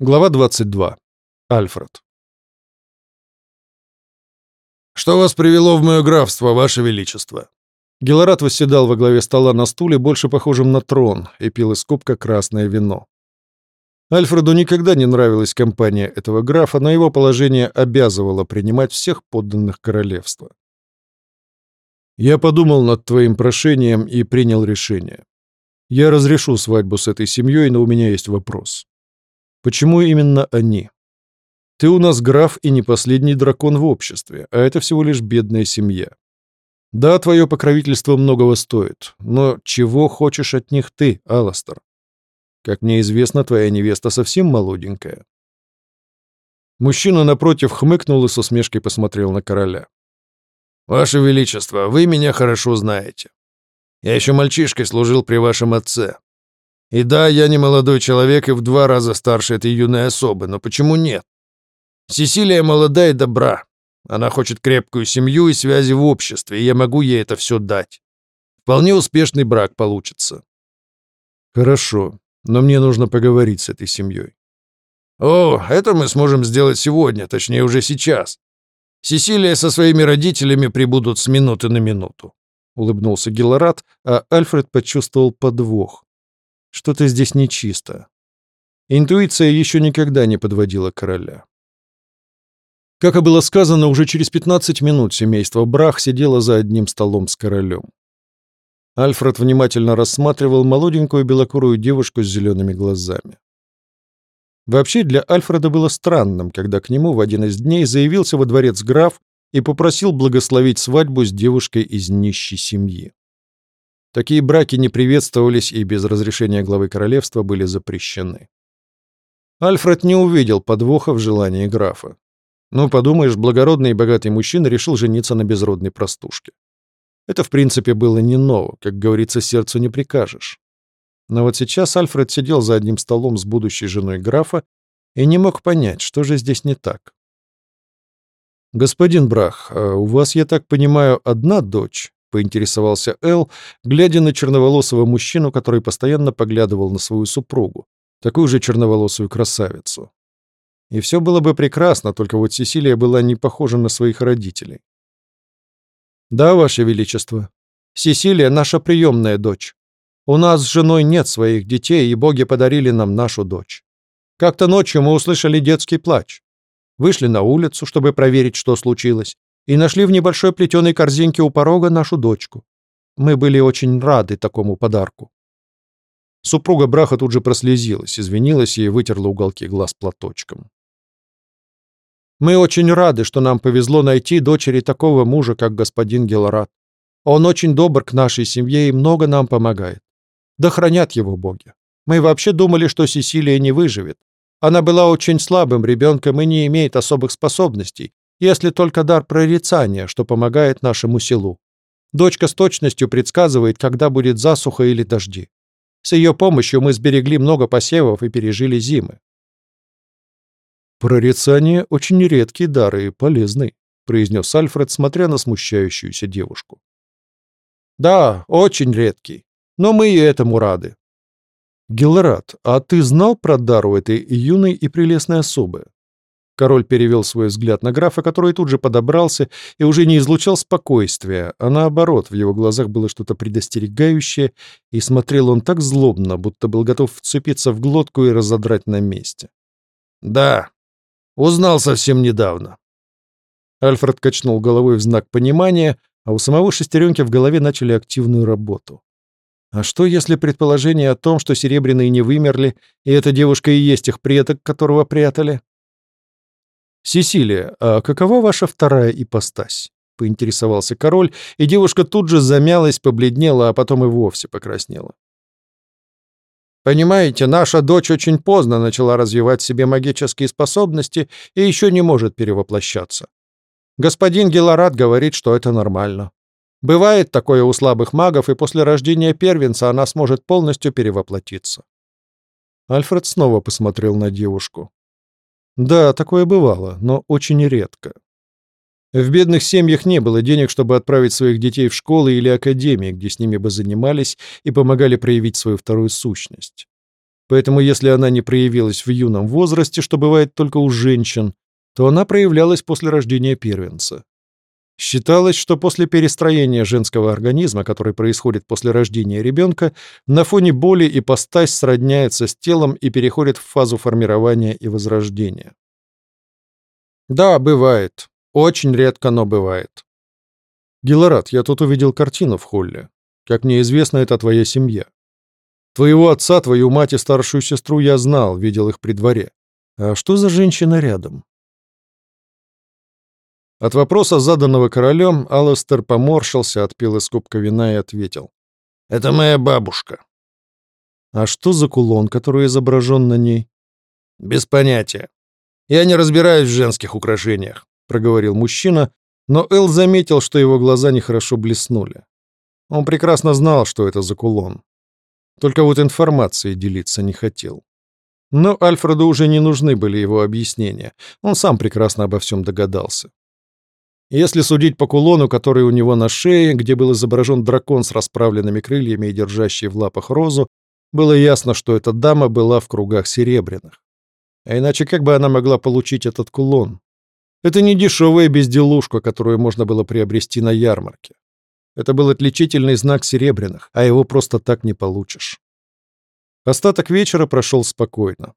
Глава 22. Альфред. «Что вас привело в мое графство, ваше величество?» Гелорат восседал во главе стола на стуле, больше похожем на трон, и пил из кубка красное вино. Альфреду никогда не нравилась компания этого графа, но его положение обязывало принимать всех подданных королевства. «Я подумал над твоим прошением и принял решение. Я разрешу свадьбу с этой семьей, но у меня есть вопрос», Почему именно они? Ты у нас граф и не последний дракон в обществе, а это всего лишь бедная семья. Да, твое покровительство многого стоит, но чего хочешь от них ты, Аластер? Как мне известно, твоя невеста совсем молоденькая. Мужчина напротив хмыкнул и с усмешкой посмотрел на короля. «Ваше Величество, вы меня хорошо знаете. Я еще мальчишкой служил при вашем отце, и да, я не молодой человек и в два раза старше этой юной особы, но почему нет? Сесилия молода и добра. Она хочет крепкую семью и связи в обществе, и я могу ей это все дать. Вполне успешный брак получится. Хорошо, но мне нужно поговорить с этой семьей. О, это мы сможем сделать сегодня, точнее уже сейчас. Сесилия со своими родителями прибудут с минуты на минуту. Улыбнулся Гелорат, а Альфред почувствовал подвох. Что-то здесь нечисто. Интуиция еще никогда не подводила короля. Как и было сказано, уже через 15 минут семейство Брах сидело за одним столом с королем. Альфред внимательно рассматривал молоденькую белокурую девушку с зелеными глазами. Вообще для Альфреда было странным, когда к нему в один из дней заявился во дворец граф и попросил благословить свадьбу с девушкой из нищей семьи. Такие браки не приветствовались и без разрешения главы королевства были запрещены. Альфред не увидел подвоха в желании графа. Ну, подумаешь, благородный и богатый мужчина решил жениться на безродной простушке. Это, в принципе, было не ново, как говорится, сердцу не прикажешь. Но вот сейчас Альфред сидел за одним столом с будущей женой графа и не мог понять, что же здесь не так. «Господин Брах, а у вас, я так понимаю, одна дочь?» поинтересовался Эл, глядя на черноволосого мужчину, который постоянно поглядывал на свою супругу, такую же черноволосую красавицу. И все было бы прекрасно, только вот Сесилия была не похожа на своих родителей. «Да, Ваше Величество. Сесилия — наша приемная дочь. У нас с женой нет своих детей, и боги подарили нам нашу дочь. Как-то ночью мы услышали детский плач. Вышли на улицу, чтобы проверить, что случилось и нашли в небольшой плетеной корзинке у порога нашу дочку. Мы были очень рады такому подарку. Супруга Браха тут же прослезилась, извинилась и вытерла уголки глаз платочком. «Мы очень рады, что нам повезло найти дочери такого мужа, как господин Гелорат. Он очень добр к нашей семье и много нам помогает. Да хранят его боги. Мы вообще думали, что Сесилия не выживет. Она была очень слабым ребенком и не имеет особых способностей, если только дар прорицания, что помогает нашему селу. Дочка с точностью предсказывает, когда будет засуха или дожди. С ее помощью мы сберегли много посевов и пережили зимы. «Прорицание — очень редкий дар и полезный», — произнес Альфред, смотря на смущающуюся девушку. «Да, очень редкий, но мы и этому рады». «Гелрат, а ты знал про дар у этой юной и прелестной особы?» Король перевел свой взгляд на графа, который тут же подобрался и уже не излучал спокойствия, а наоборот, в его глазах было что-то предостерегающее, и смотрел он так злобно, будто был готов вцепиться в глотку и разодрать на месте. «Да, узнал совсем недавно». Альфред качнул головой в знак понимания, а у самого шестеренки в голове начали активную работу. А что, если предположение о том, что серебряные не вымерли, и эта девушка и есть их предок, которого прятали? «Сесилия, а какова ваша вторая ипостась?» — поинтересовался король, и девушка тут же замялась, побледнела, а потом и вовсе покраснела. «Понимаете, наша дочь очень поздно начала развивать себе магические способности и еще не может перевоплощаться. Господин Гелорат говорит, что это нормально. Бывает такое у слабых магов, и после рождения первенца она сможет полностью перевоплотиться». Альфред снова посмотрел на девушку. Да, такое бывало, но очень редко. В бедных семьях не было денег, чтобы отправить своих детей в школы или академии, где с ними бы занимались и помогали проявить свою вторую сущность. Поэтому если она не проявилась в юном возрасте, что бывает только у женщин, то она проявлялась после рождения первенца. Считалось, что после перестроения женского организма, который происходит после рождения ребенка, на фоне боли ипостась сродняется с телом и переходит в фазу формирования и возрождения. Да, бывает. Очень редко, но бывает. Гелорат, я тут увидел картину в холле. Как мне известно, это твоя семья. Твоего отца, твою мать и старшую сестру я знал, видел их при дворе. А что за женщина рядом? От вопроса, заданного королем, Алластер поморщился, отпил из кубка вина и ответил. «Это моя бабушка». «А что за кулон, который изображен на ней?» «Без понятия. Я не разбираюсь в женских украшениях», — проговорил мужчина, но Эл заметил, что его глаза нехорошо блеснули. Он прекрасно знал, что это за кулон. Только вот информации делиться не хотел. Но Альфреду уже не нужны были его объяснения. Он сам прекрасно обо всем догадался. Если судить по кулону, который у него на шее, где был изображен дракон с расправленными крыльями и держащий в лапах розу, было ясно, что эта дама была в кругах серебряных. А иначе как бы она могла получить этот кулон? Это не дешевая безделушка, которую можно было приобрести на ярмарке. Это был отличительный знак серебряных, а его просто так не получишь. Остаток вечера прошел спокойно.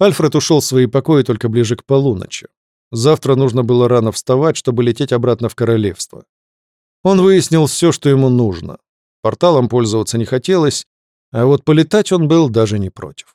Альфред ушел в свои покои только ближе к полуночи. Завтра нужно было рано вставать, чтобы лететь обратно в королевство. Он выяснил все, что ему нужно. Порталом пользоваться не хотелось, а вот полетать он был даже не против.